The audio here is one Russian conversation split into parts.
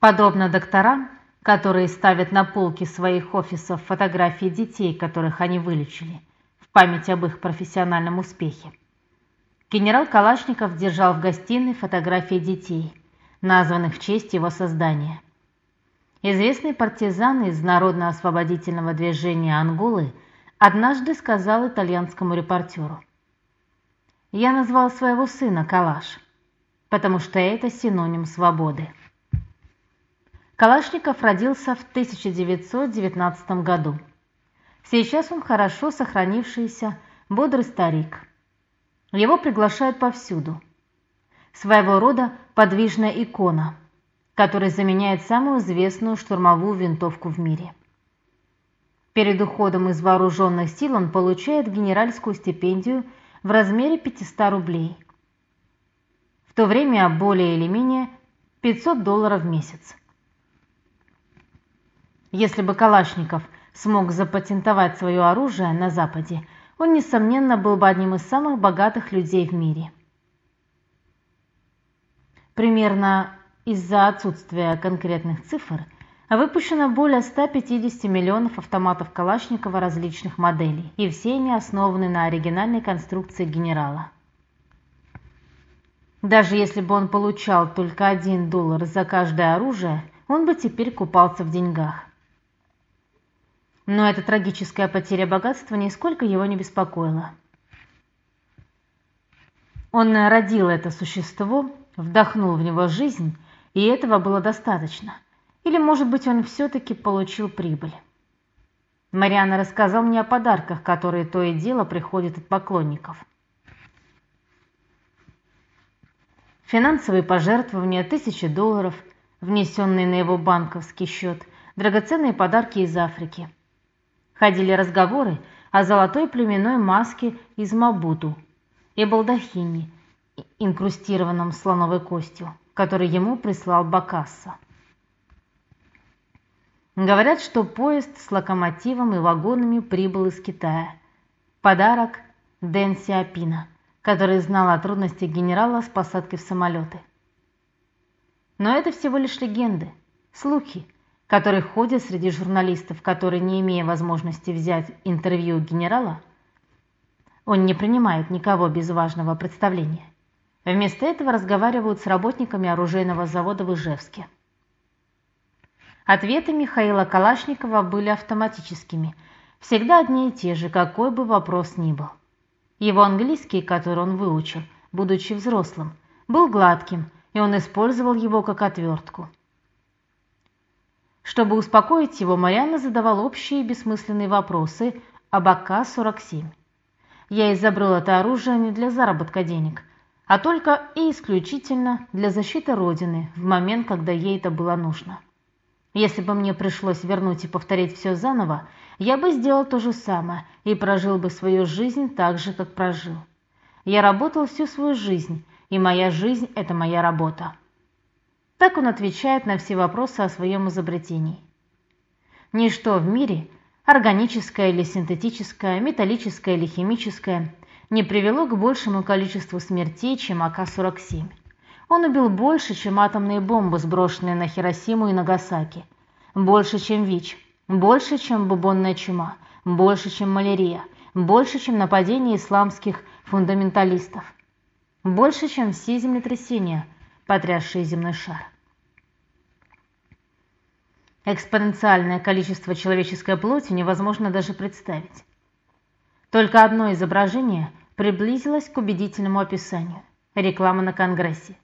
Подобно докторам, которые ставят на полки своих офисов фотографии детей, которых они вылечили, в память об их профессиональном успехе. Генерал Калашников держал в гостиной фотографии детей, названных в честь его создания. Известный партизан из народно-освободительного движения Анголы однажды сказал итальянскому репортеру: "Я назвал своего сына Калаш, потому что это синоним свободы". Калашников родился в 1919 году. Сейчас он хорошо сохранившийся, бодрый старик. Его приглашают повсюду. Своего рода подвижная икона, которая заменяет самую известную штурмовую винтовку в мире. Перед уходом из вооруженных сил он получает генеральскую стипендию в размере 500 рублей. В то время более или менее 500 долларов в месяц. Если бы Калашников смог запатентовать свое оружие на Западе, он несомненно был бы одним из самых богатых людей в мире. Примерно из-за отсутствия конкретных цифр выпущено более 150 миллионов автоматов Калашникова различных моделей, и все они основаны на оригинальной конструкции генерала. Даже если бы он получал только 1 доллар за каждое оружие, он бы теперь купался в деньгах. Но эта трагическая потеря богатства нисколько его не беспокоила. Он родил это существо, вдохнул в него жизнь, и этого было достаточно. Или, может быть, он все таки получил прибыль. Мариана рассказал мне о подарках, которые то и дело приходят от поклонников. Финансовые пожертвования, тысячи долларов, внесенные на его банковский счет, драгоценные подарки из Африки. Ходили разговоры о золотой племенной маске из Мабуту и балдахине, инкрустированном слоновой костью, который ему прислал Бакасса. Говорят, что поезд с локомотивом и вагонами прибыл из Китая. Подарок Дэн Сиапина, который знал о трудностях генерала с посадкой в самолеты. Но это всего лишь легенды, слухи, который ходит среди журналистов, которые, не имея возможности взять интервью у генерала, он не принимает никого без важного представления. Вместо этого разговаривают с работниками оружейного завода в Ижевске. Ответы Михаила Калашникова были автоматическими, всегда одни и те же, какой бы вопрос ни был. Его английский, который он выучил, будучи взрослым, был гладким, и он использовал его как отвертку. Чтобы успокоить его, Марианна задавал общие бессмысленные вопросы об АК-47. Я изобрел это оружие не для заработка денег, а только и исключительно для защиты родины в момент, когда ей это было нужно. Если бы мне пришлось вернуть и повторить все заново, я бы сделал то же самое и прожил бы свою жизнь так же, как прожил. Я работал всю свою жизнь, и моя жизнь это моя работа. Так он отвечает на все вопросы о своем изобретении. Ничто в мире, органическое или синтетическое, металлическое или химическое, не привело к большему количеству смертей, чем АК-47. Он убил больше, чем атомные бомбы, сброшенные на Хиросиму и Нагасаки, больше, чем ВИЧ, больше, чем бубонная чума, больше, чем малярия, больше, чем нападения исламских фундаменталистов, больше, чем все землетрясения, потрясшие земной шар. Экспоненциальное количество человеческой плоти невозможно даже представить. Только одно изображение приблизилось к убедительному описанию. Реклама на конгрессе.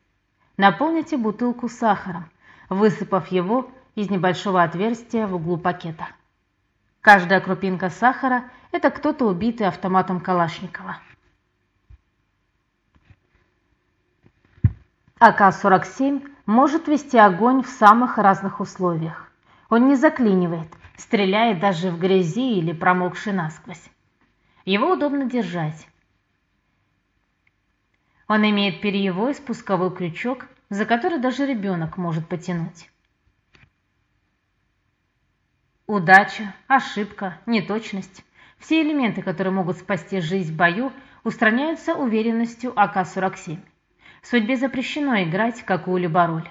Наполните бутылку сахаром, высыпав его из небольшого отверстия в углу пакета. Каждая крупинка сахара это кто-то убитый автоматом Калашникова. АК-47 может вести огонь в самых разных условиях. Он не заклинивает, стреляет даже в грязи или промокшей насквозь. Его удобно держать. Он имеет перьевой спусковой крючок, за который даже ребенок может потянуть. Удача, ошибка, неточность – все элементы, которые могут спасти жизнь в бою, устраняются уверенностью АК-47. Судьбе запрещено играть какую-либо роль.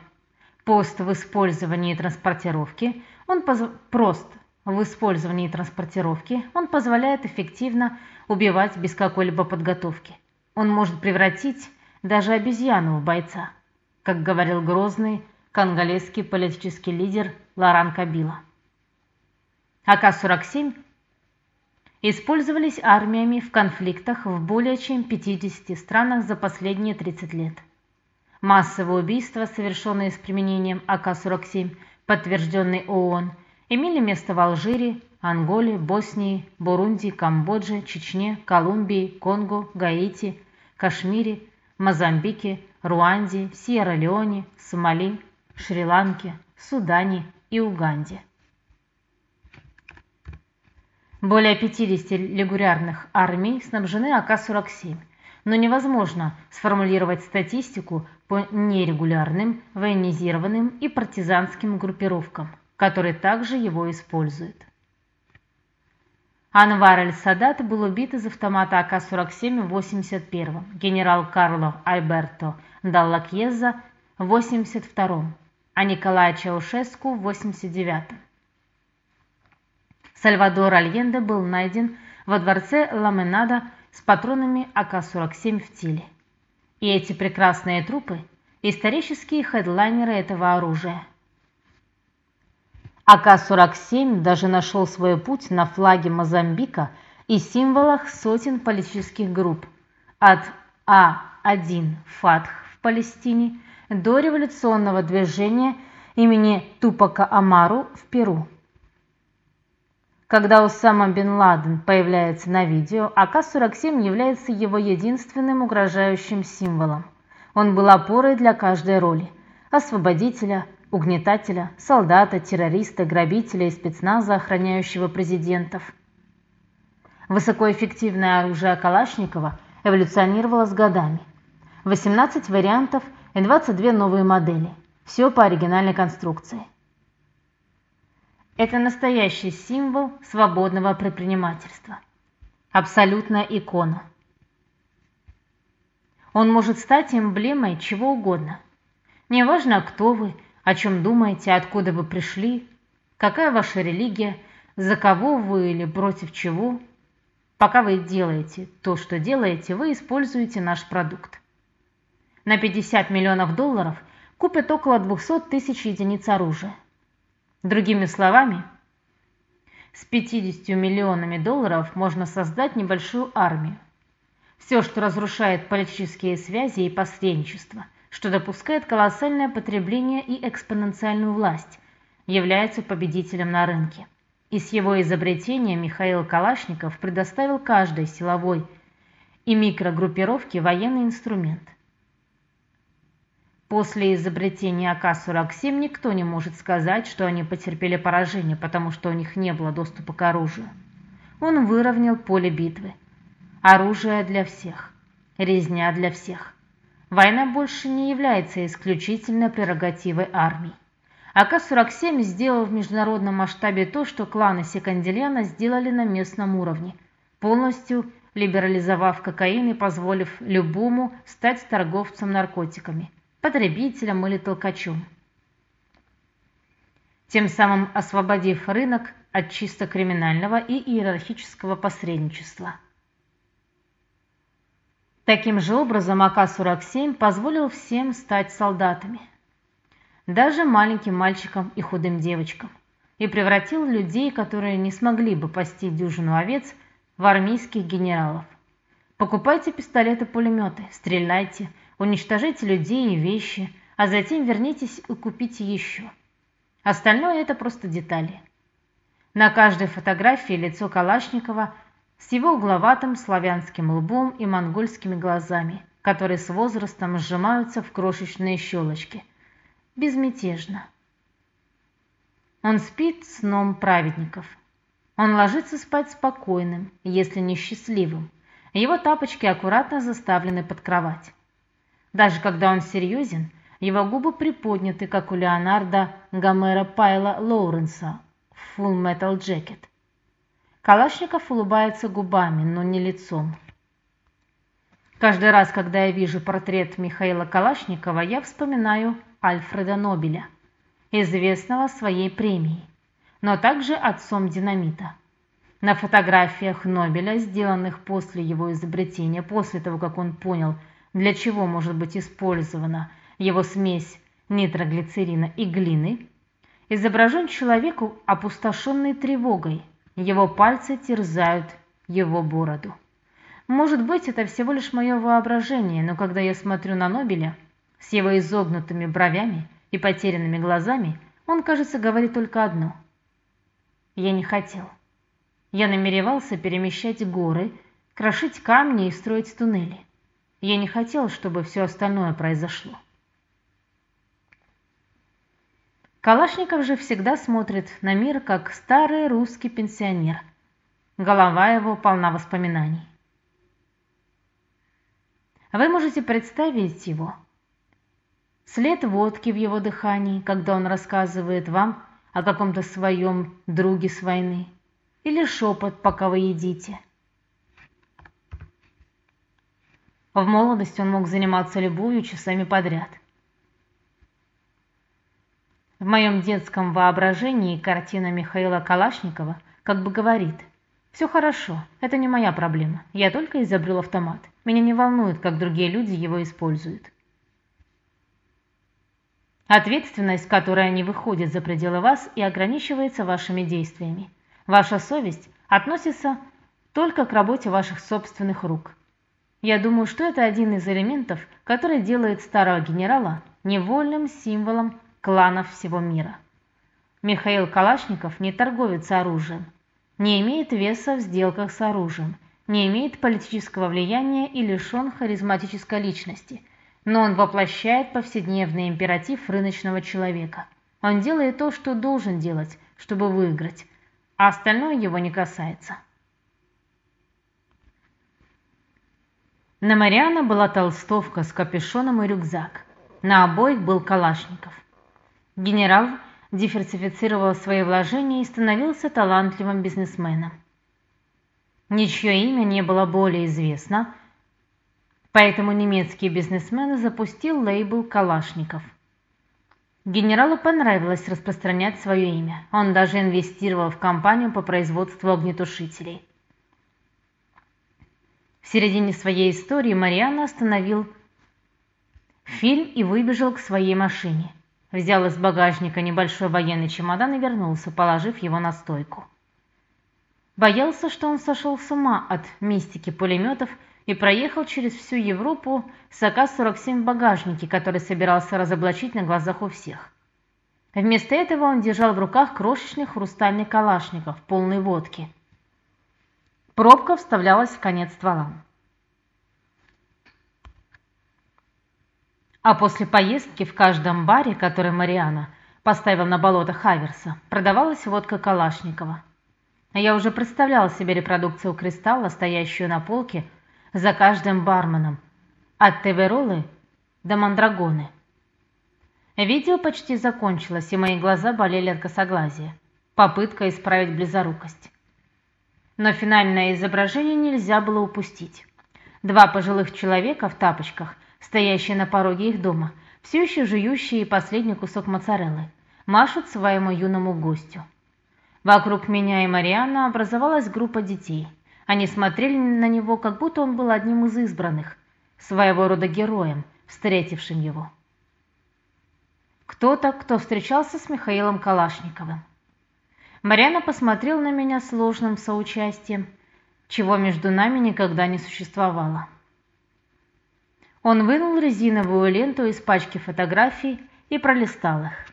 Пост в использовании и транспортировке он поз... прост в использовании и транспортировке он позволяет эффективно убивать без какой-либо подготовки. Он может превратить даже обезьяну в бойца, как говорил грозный конголезский политический лидер Лоран Кабила. АК-47 использовались армиями в конфликтах в более чем 50 странах за последние 30 лет. Массовые убийства, совершенные с применением АК-47, подтвержденные ООН, имели место в Алжире, Анголе, Боснии, Бурунди, Камбодже, Чечне, Колумбии, Конго, Гаити, Кашмире, Мозамбике, Руанде, Сьерра-Леоне, Сомали, Шри-Ланке, Судане и Уганде. Более 50 регулярных армий снабжены АК-47, но невозможно сформулировать статистику по нерегулярным, военизированным и партизанским группировкам, которые также его используют. Анвар эль-Садат был убит из автомата АК-47 в 81-м, генерал Карло Альберто Даллакьеза в 82-м, а Николай Чаушеску в 89-м. Сальвадор Альенде был найден во дворце Ламенада с патронами АК-47 в теле. И эти прекрасные трупы – исторические хедлайнеры этого оружия. АК-47 даже нашел свой путь на флаге Мозамбика и символах сотен политических групп от А1 Фатх в Палестине до революционного движения имени Тупака Амару в Перу. Когда Усама бен Ладен появляется на видео, АК-47 является его единственным угрожающим символом. Он был опорой для каждой роли – освободителя, угнетателя, солдата, террориста, грабителя и спецназа, охраняющего президентов. Высокоэффективное оружие Калашникова эволюционировало с годами. 18 вариантов и 22 новые модели. Все по оригинальной конструкции. Это настоящий символ свободного предпринимательства. Абсолютная икона. Он может стать эмблемой чего угодно. Неважно, кто вы, о чем думаете, откуда вы пришли, какая ваша религия, за кого вы или против чего. Пока вы делаете то, что делаете, вы используете наш продукт. На 50 миллионов долларов купят около 200 тысяч единиц оружия. Другими словами, с 50 миллионами долларов можно создать небольшую армию. Все, что разрушает политические связи и посредничество, что допускает колоссальное потребление и экспоненциальную власть, является победителем на рынке. И с его изобретения Михаил Калашников предоставил каждой силовой и микрогруппировке военный инструмент. После изобретения АК-47 никто не может сказать, что они потерпели поражение, потому что у них не было доступа к оружию. Он выровнял поле битвы. Оружие для всех. Резня для всех. Война больше не является исключительно прерогативой армий. АК-47 сделал в международном масштабе то, что кланы Секандельяна сделали на местном уровне, полностью либерализовав кокаин и позволив любому стать торговцем наркотиками – потребителем или толкачом. Тем самым освободив рынок от чисто криминального и иерархического посредничества. Таким же образом АК-47 позволил всем стать солдатами, даже маленьким мальчикам и худым девочкам, и превратил людей, которые не смогли бы пасти дюжину овец, в армейских генералов. Покупайте пистолеты-пулеметы, стреляйте, уничтожите людей и вещи, а затем вернитесь и купите еще. Остальное это просто детали. На каждой фотографии лицо Калашникова с его угловатым славянским лбом и монгольскими глазами, которые с возрастом сжимаются в крошечные щелочки. Безмятежно. Он спит сном праведников. Он ложится спать спокойным, если не счастливым. Его тапочки аккуратно заставлены под кровать. Даже когда он серьезен, его губы приподняты, как у Леонардо Гомера Пайла Лоуренса в Full Metal Jacket. Калашников улыбается губами, но не лицом. Каждый раз, когда я вижу портрет Михаила Калашникова, я вспоминаю Альфреда Нобеля – известного своей премией, но также отцом динамита. На фотографиях Нобеля, сделанных после его изобретения, после того, как он понял, для чего может быть использована его смесь нитроглицерина и глины, изображен человек, опустошенный тревогой. Его пальцы терзают его бороду. Может быть, это всего лишь мое воображение, но когда я смотрю на Нобеля с его изогнутыми бровями и потерянными глазами, он, кажется, говорит только одно: я не хотел. Я намеревался перемещать горы, крошить камни и строить туннели. Я не хотел, чтобы все остальное произошло. Калашников же всегда смотрит на мир как старый русский пенсионер. Голова его полна воспоминаний. Вы можете представить его. След водки в его дыхании, когда он рассказывает вам о каком-то своем друге с войны, или шепот, пока вы едите. В молодости он мог заниматься любовью часами подряд. В моем детском воображении картина Михаила Калашникова как бы говорит: все хорошо, это не моя проблема. Я только изобрел автомат. Меня не волнует, как другие люди его используют. Ответственность, которая не выходит за пределы вас и ограничивается вашими действиями. Ваша совесть относится только к работе ваших собственных рук. Я думаю, что это один из элементов, который делает старого генерала невольным символом кланов всего мира. Михаил Калашников не торговец оружием, не имеет веса в сделках с оружием, не имеет политического влияния и лишен харизматической личности, но он воплощает повседневный императив рыночного человека. Он делает то, что должен делать, чтобы выиграть, а остальное его не касается. На Мариана была толстовка с капюшоном и рюкзак. На обоих был Калашников. Генерал диверсифицировал свои вложения и становился талантливым бизнесменом. Ничье имя не было более известно, поэтому немецкий бизнесмен запустил лейбл Калашников. Генералу понравилось распространять свое имя. Он даже инвестировал в компанию по производству огнетушителей. В середине своей истории Мариана остановил фильм и выбежал к своей машине. Взял из багажника небольшой военный чемодан и вернулся, положив его на стойку. Боялся, что он сошел с ума от мистики пулеметов и проехал через всю Европу с АК-47 в багажнике, который собирался разоблачить на глазах у всех. Вместо этого он держал в руках крошечный хрустальный калашников, полный водки. Пробка вставлялась в конец ствола. А после поездки в каждом баре, который Мариана поставил на болото Хаверса, продавалась водка Калашникова. Я уже представлял себе репродукцию кристалла, стоящую на полке за каждым барменом, от Теверолы до Мандрагоны. Видео почти закончилось, и мои глаза болели от косоглазия. Попытка исправить близорукость. Но финальное изображение нельзя было упустить. Два пожилых человека в тапочках, стоящие на пороге их дома, все еще жующие последний кусок моцареллы, машут своему юному гостю. Вокруг меня и Марианна образовалась группа детей. Они смотрели на него, как будто он был одним из избранных, своего рода героем, встретившим его. Кто-то, кто встречался с Михаилом Калашниковым. Марианна посмотрела на меня с ложным соучастием, чего между нами никогда не существовало. Он вынул резиновую ленту из пачки фотографий и пролистал их.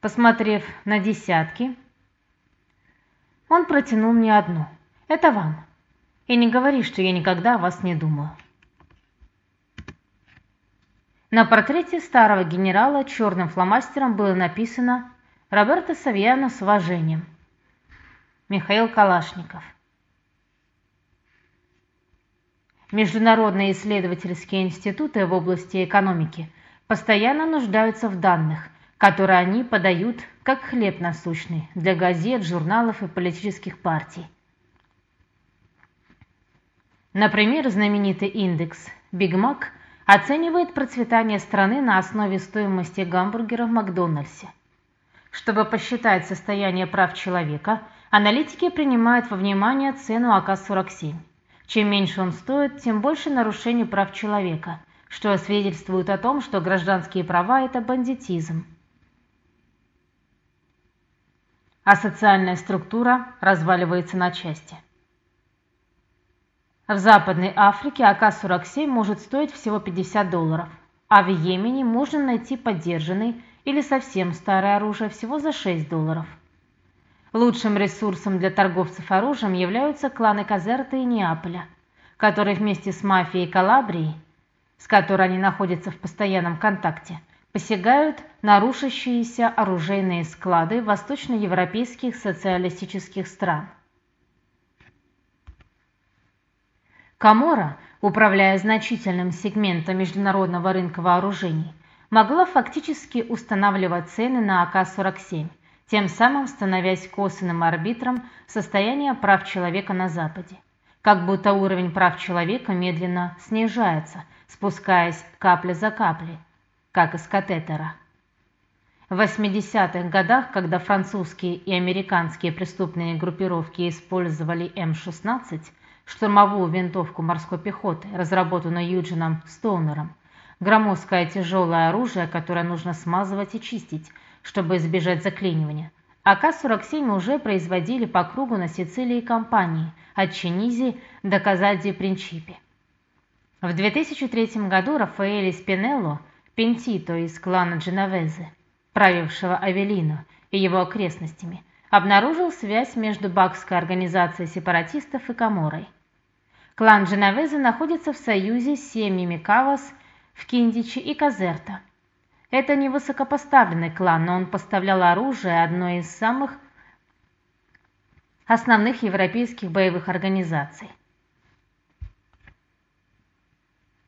Посмотрев на десятки, он протянул мне одну. Это вам. И не говори, что я никогда о вас не думаю. На портрете старого генерала черным фломастером было написано Роберто Савьяно с уважением. Михаил Калашников. Международные исследовательские институты в области экономики постоянно нуждаются в данных – которые они подают как хлеб насущный для газет, журналов и политических партий. Например, знаменитый индекс Big Mac оценивает процветание страны на основе стоимости гамбургера в Макдональдсе. Чтобы посчитать состояние прав человека, аналитики принимают во внимание цену АК-47. Чем меньше он стоит, тем больше нарушений прав человека, что свидетельствует о том, что гражданские права – это бандитизм. А социальная структура разваливается на части. В Западной Африке АК-47 может стоить всего 50 долларов, а в Йемене можно найти поддержанный или совсем старое оружие всего за 6 долларов. Лучшим ресурсом для торговцев оружием являются кланы Казерта и Неаполя, которые вместе с мафией Калабрии, с которой они находятся в постоянном контакте, посягают на рушащиеся оружейные склады восточноевропейских социалистических стран. Камора, управляя значительным сегментом международного рынка вооружений, могла фактически устанавливать цены на АК-47, тем самым становясь косвенным арбитром состояния прав человека на Западе. Как будто уровень прав человека медленно снижается, спускаясь капля за каплей, как из катетера. В 80-х годах, когда французские и американские преступные группировки использовали М-16, штурмовую винтовку морской пехоты, разработанную Юджином Стоунером, громоздкое тяжелое оружие, которое нужно смазывать и чистить, чтобы избежать заклинивания. АК-47 уже производили по кругу на Сицилии компании от Чинизи до Казади Принчипи. В 2003 году Рафаэль Спинелло, Пентито из клана Дженовезе, правившего Авелино и его окрестностями, обнаружил связь между Бакской организацией сепаратистов и Каморой – Клан Дженовезе находится в союзе с семьями Кавас в Киндичи и Казерта. Это не высокопоставленный клан, но он поставлял оружие одной из самых основных европейских боевых организаций.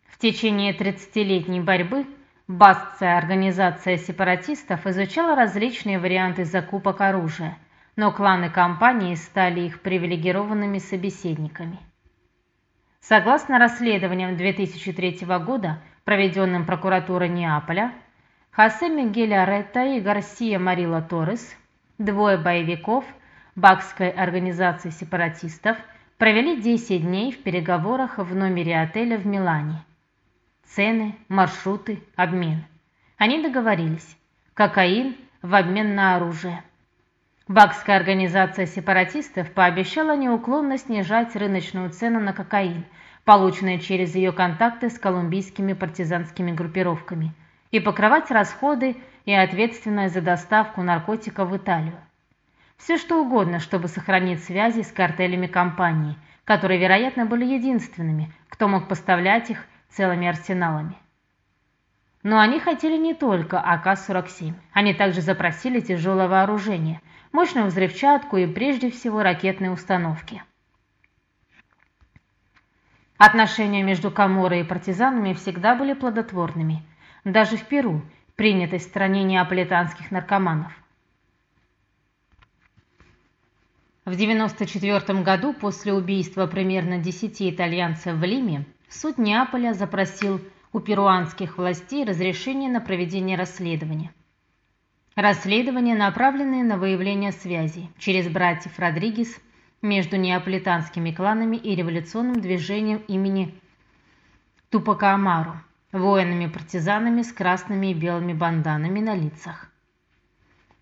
В течение 30-летней борьбы Бастская организация сепаратистов изучала различные варианты закупок оружия, но кланы компании стали их привилегированными собеседниками. Согласно расследованиям 2003 года, проведенным прокуратурой Неаполя, Хосе Мигель Аретта и Гарсия Марила Торрес, двое боевиков Бакской организации сепаратистов, провели 10 дней в переговорах в номере отеля в Милане. Цены, маршруты, обмен. Они договорились. Кокаин в обмен на оружие. Бакская организация сепаратистов пообещала неуклонно снижать рыночную цену на кокаин, полученный через ее контакты с колумбийскими партизанскими группировками, и покрывать расходы и ответственность за доставку наркотиков в Италию. Все что угодно, чтобы сохранить связи с картелями компании, которые, вероятно, были единственными, кто мог поставлять их целыми арсеналами. Но они хотели не только АК-47. Они также запросили тяжелое вооружение – мощную взрывчатку и прежде всего ракетные установки. Отношения между Каморой и партизанами всегда были плодотворными, даже в Перу, принятой стране неаполитанских наркоманов. В 1994 году, после убийства примерно 10 итальянцев в Лиме, суд Неаполя запросил у перуанских властей разрешение на проведение расследования. Расследования, направленные на выявление связи через братьев Родригес между неаполитанскими кланами и революционным движением имени Тупака Амару, воинами-партизанами с красными и белыми банданами на лицах.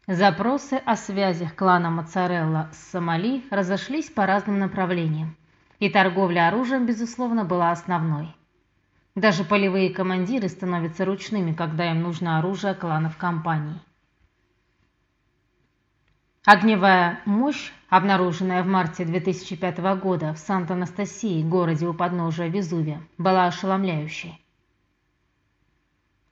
Запросы о связях клана Моцарелла с Сомали разошлись по разным направлениям, и торговля оружием, безусловно, была основной. Даже полевые командиры становятся ручными, когда им нужно оружие кланов компаний. Огневая мощь, обнаруженная в марте 2005 года в Санта-Анастасии, городе у подножия Везувия, была ошеломляющей.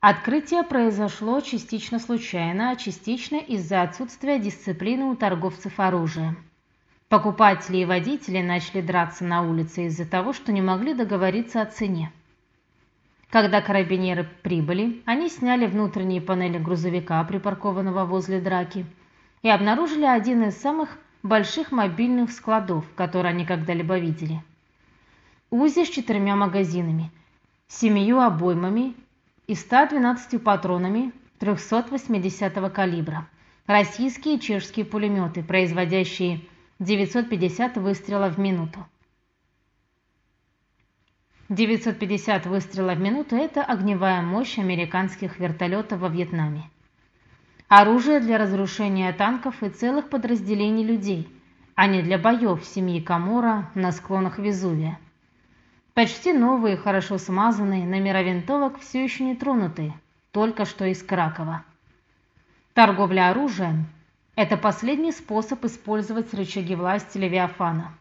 Открытие произошло частично случайно, а частично из-за отсутствия дисциплины у торговцев оружием. Покупатели и водители начали драться на улице из-за того, что не могли договориться о цене. Когда карабинеры прибыли, они сняли внутренние панели грузовика, припаркованного возле драки, и обнаружили один из самых больших мобильных складов, которые они когда-либо видели. УЗИ с четырьмя магазинами, семью обоймами и 112 патронами 380 калибра. Российские и чешские пулеметы, производящие 950 выстрелов в минуту. 950 выстрелов в минуту – это огневая мощь американских вертолетов во Вьетнаме. Оружие для разрушения танков и целых подразделений людей, а не для боев семьи Камора на склонах Везувия. Почти новые, хорошо смазанные, номера винтовок все еще не тронутые, только что из Кракова. Торговля оружием – это последний способ использовать рычаги власти Левиафана,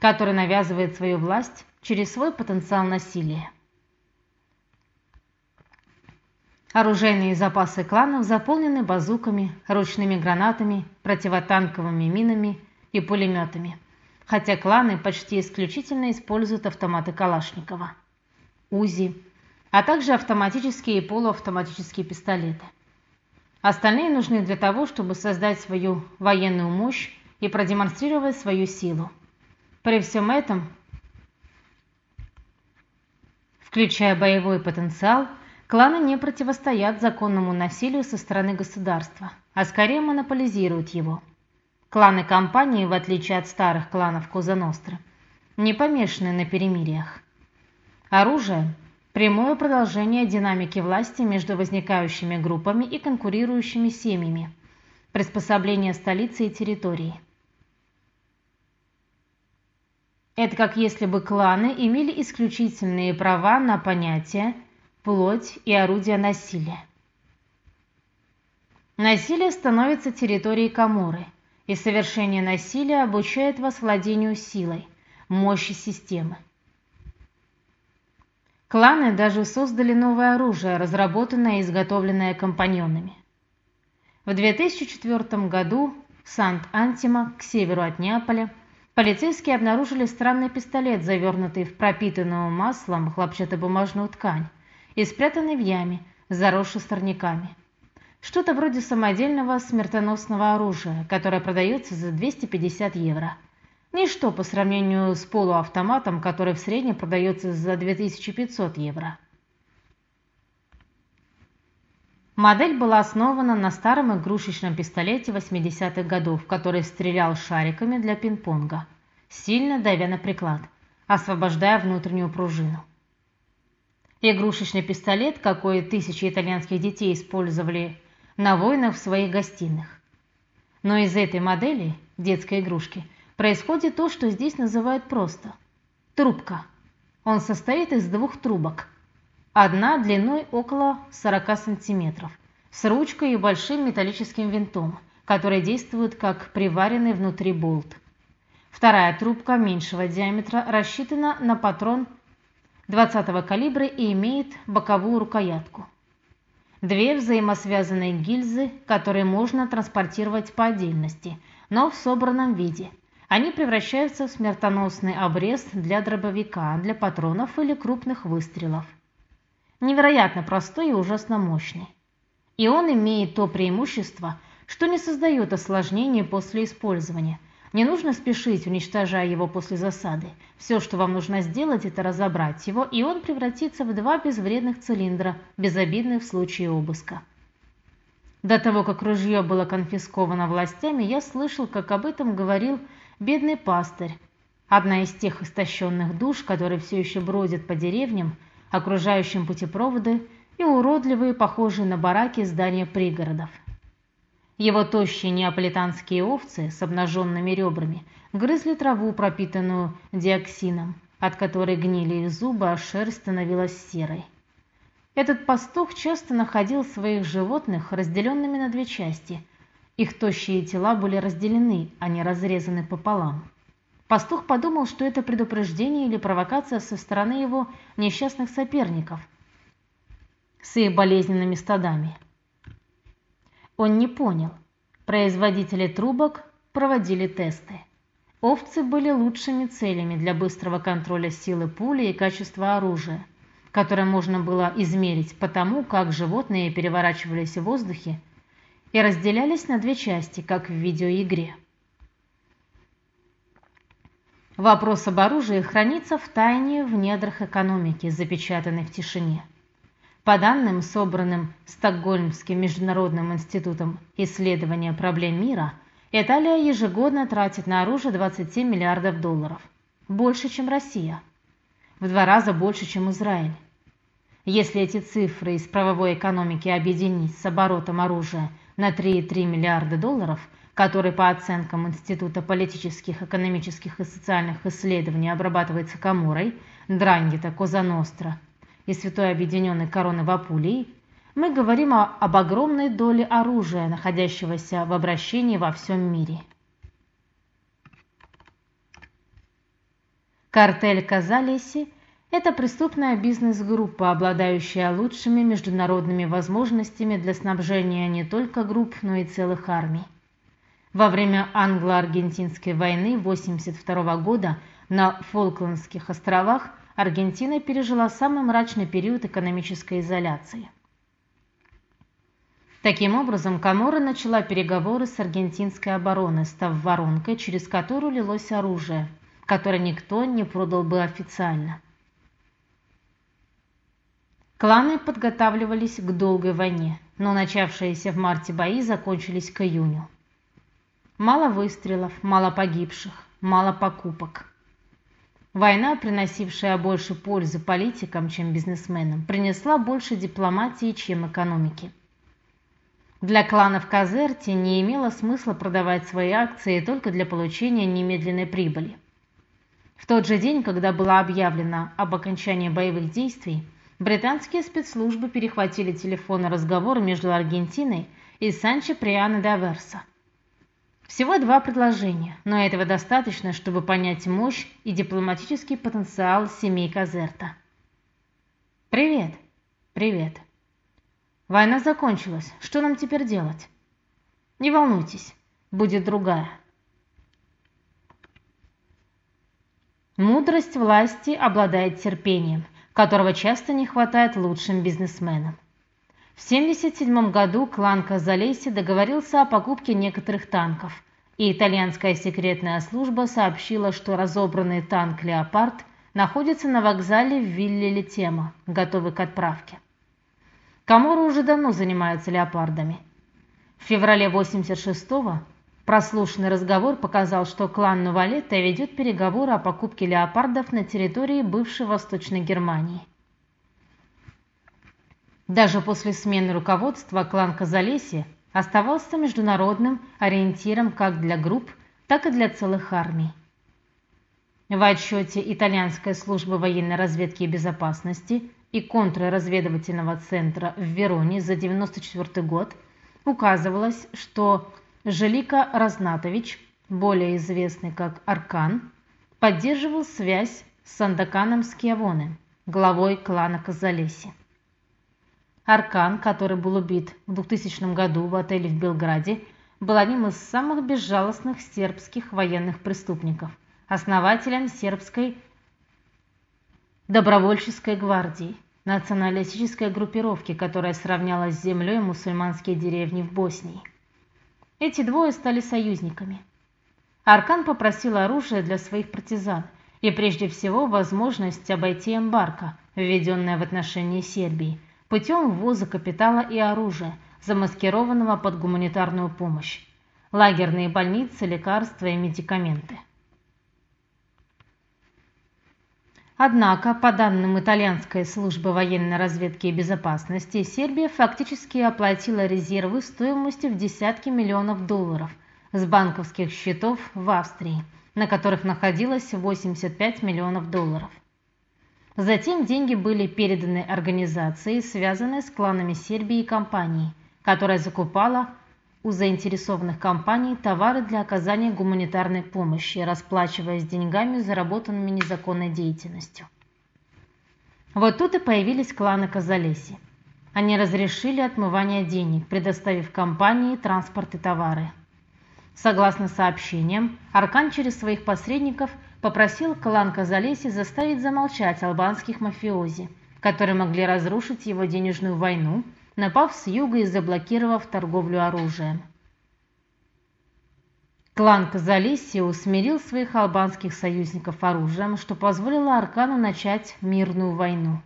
который навязывает свою власть через свой потенциал насилия. Оружейные запасы кланов заполнены базуками, ручными гранатами, противотанковыми минами и пулеметами, хотя кланы почти исключительно используют автоматы Калашникова, УЗИ, а также автоматические и полуавтоматические пистолеты. Остальные нужны для того, чтобы создать свою военную мощь и продемонстрировать свою силу. При всем этом Включая боевой потенциал, кланы не противостоят законному насилию со стороны государства, а скорее монополизируют его. Кланы компании, в отличие от старых кланов Коза Ностры, не помешаны на перемириях. Оружие – прямое продолжение динамики власти между возникающими группами и конкурирующими семьями, приспособление столицы и территории – Это как если бы кланы имели исключительные права на понятия, плоть и орудия насилия. Насилие становится территорией Каморы, и совершение насилия обучает вас владению силой, мощи системы. Кланы даже создали новое оружие, разработанное и изготовленное компаньонами. В 2004 году в Сант-Антимо, к северу от Неаполя, Полицейские обнаружили странный пистолет, завернутый в пропитанную маслом хлопчатобумажную ткань и спрятанный в яме, заросшей сорняками. Что-то вроде самодельного смертоносного оружия, которое продается за 250 евро. Ничто по сравнению с полуавтоматом, который в среднем продается за 2500 евро. Модель была основана на старом игрушечном пистолете 80-х годов, который стрелял шариками для пинг-понга, сильно давя на приклад, освобождая внутреннюю пружину. Игрушечный пистолет, какой тысячи итальянских детей использовали на войнах в своих гостиных. Но из этой модели, детской игрушки, происходит то, что здесь называют просто трубка. Он состоит из двух трубок – Одна длиной около 40 сантиметров, с ручкой и большим металлическим винтом, который действует как приваренный внутри болт. Вторая трубка меньшего диаметра рассчитана на патрон 20-го калибра и имеет боковую рукоятку. Две взаимосвязанные гильзы, которые можно транспортировать по отдельности, но в собранном виде. Они превращаются в смертоносный обрез для дробовика, для патронов или крупных выстрелов невероятно простой и ужасно мощный. И он имеет то преимущество, что не создает осложнений после использования. Не нужно спешить, уничтожая его после засады. Все, что вам нужно сделать, это разобрать его, и он превратится в два безвредных цилиндра, безобидных в случае обыска. До того, как ружье было конфисковано властями, я слышал, как об этом говорил бедный пастырь, одна из тех истощенных душ, которые все еще бродят по деревням, окружающим путепроводы и уродливые, похожие на бараки здания пригородов. Его тощие неаполитанские овцы с обнаженными ребрами грызли траву, пропитанную диоксином, от которой гнили их зубы, а шерсть становилась серой. Этот пастух часто находил своих животных разделенными на две части. Их тощие тела были разделены, а не разрезаны пополам. Пастух подумал, что это предупреждение или провокация со стороны его несчастных соперников с их болезненными стадами. Он не понял. Производители трубок проводили тесты. Овцы были лучшими целями для быстрого контроля силы пули и качества оружия, которое можно было измерить по тому, как животные переворачивались в воздухе и разделялись на две части, как в видеоигре. Вопрос об оружии хранится в тайне в недрах экономики, запечатанной в тишине. По данным, собранным Стокгольмским международным институтом исследования проблем мира, Италия ежегодно тратит на оружие 27 миллиардов долларов. Больше, чем Россия. В два раза больше, чем Израиль. Если эти цифры из правовой экономики объединить с оборотом оружия на 3,3 миллиарда долларов, который по оценкам Института политических, экономических и социальных исследований обрабатывается Каморой, Дрангета, Козаностра и Святой Объединенной Короны в Апулии, мы говорим об огромной доле оружия, находящегося в обращении во всем мире. Картель Казалеси – это преступная бизнес-группа, обладающая лучшими международными возможностями для снабжения не только групп, но и целых армий. Во время англо-аргентинской войны 1982 года на Фолклендских островах Аргентина пережила самый мрачный период экономической изоляции. Таким образом, Камора начала переговоры с аргентинской обороной, став воронкой, через которую лилось оружие, которое никто не продал бы официально. Кланы подготавливались к долгой войне, но начавшиеся в марте бои закончились к июню. Мало выстрелов, мало погибших, мало покупок. Война, приносившая больше пользы политикам, чем бизнесменам, принесла больше дипломатии, чем экономики. Для кланов Казерти не имело смысла продавать свои акции только для получения немедленной прибыли. В тот же день, когда было объявлено об окончании боевых действий, британские спецслужбы перехватили телефонный разговор между Аргентиной и Санчо Приано де Аверса – всего два предложения, но этого достаточно, чтобы понять мощь и дипломатический потенциал семей Казерта. Привет. Привет. Война закончилась. Что нам теперь делать? Не волнуйтесь, будет другая. Мудрость власти обладает терпением, которого часто не хватает лучшим бизнесменам. В 1977 году клан Казалеси договорился о покупке некоторых танков, и итальянская секретная служба сообщила, что разобранный танк «Леопард» находится на вокзале в Вилле Летема, готовый к отправке. Камора уже давно занимается «Леопардами». В феврале 86-го прослушанный разговор показал, что клан Нувалетта ведет переговоры о покупке «Леопардов» на территории бывшей Восточной Германии. Даже после смены руководства клан Казалеси оставался международным ориентиром как для групп, так и для целых армий. В отчете Итальянской службы военной разведки и безопасности и контрразведывательного центра в Вероне за 1994 год указывалось, что Желика Разнатович, более известный как Аркан, поддерживал связь с Сандаканом Скиавоне, главой клана Казалеси. Аркан, который был убит в 2000 году в отеле в Белграде, был одним из самых безжалостных сербских военных преступников, основателем сербской добровольческой гвардии, националистической группировки, которая сравняла с землей мусульманские деревни в Боснии. Эти двое стали союзниками. Аркан попросил оружие для своих партизан и прежде всего возможность обойти эмбарго, введенное в отношении Сербии – путем ввоза капитала и оружия, замаскированного под гуманитарную помощь, лагерные больницы, лекарства и медикаменты. Однако, по данным итальянской службы военной разведки и безопасности, Сербия фактически оплатила резервы стоимостью в десятки миллионов долларов с банковских счетов в Австрии, на которых находилось 85 миллионов долларов. Затем деньги были переданы организации, связанной с кланами Сербии и компании, которая закупала у заинтересованных компаний товары для оказания гуманитарной помощи, расплачиваясь деньгами, заработанными незаконной деятельностью. Вот тут и появились кланы Казалеси. Они разрешили отмывание денег, предоставив компании транспорт и товары. Согласно сообщениям, Аркан через своих посредников – попросил клан Казалеси заставить замолчать албанских мафиози, которые могли разрушить его денежную войну, напав с юга и заблокировав торговлю оружием. Клан Казалисси усмирил своих албанских союзников оружием, что позволило Аркану начать мирную войну.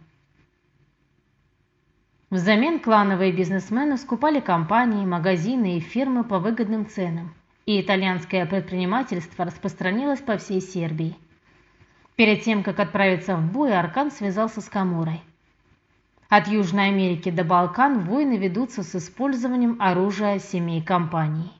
Взамен клановые бизнесмены скупали компании, магазины и фирмы по выгодным ценам, и итальянское предпринимательство распространилось по всей Сербии. Перед тем, как отправиться в бой, Аркан связался с Каморой. От Южной Америки до Балкан войны ведутся с использованием оружия семей компаний.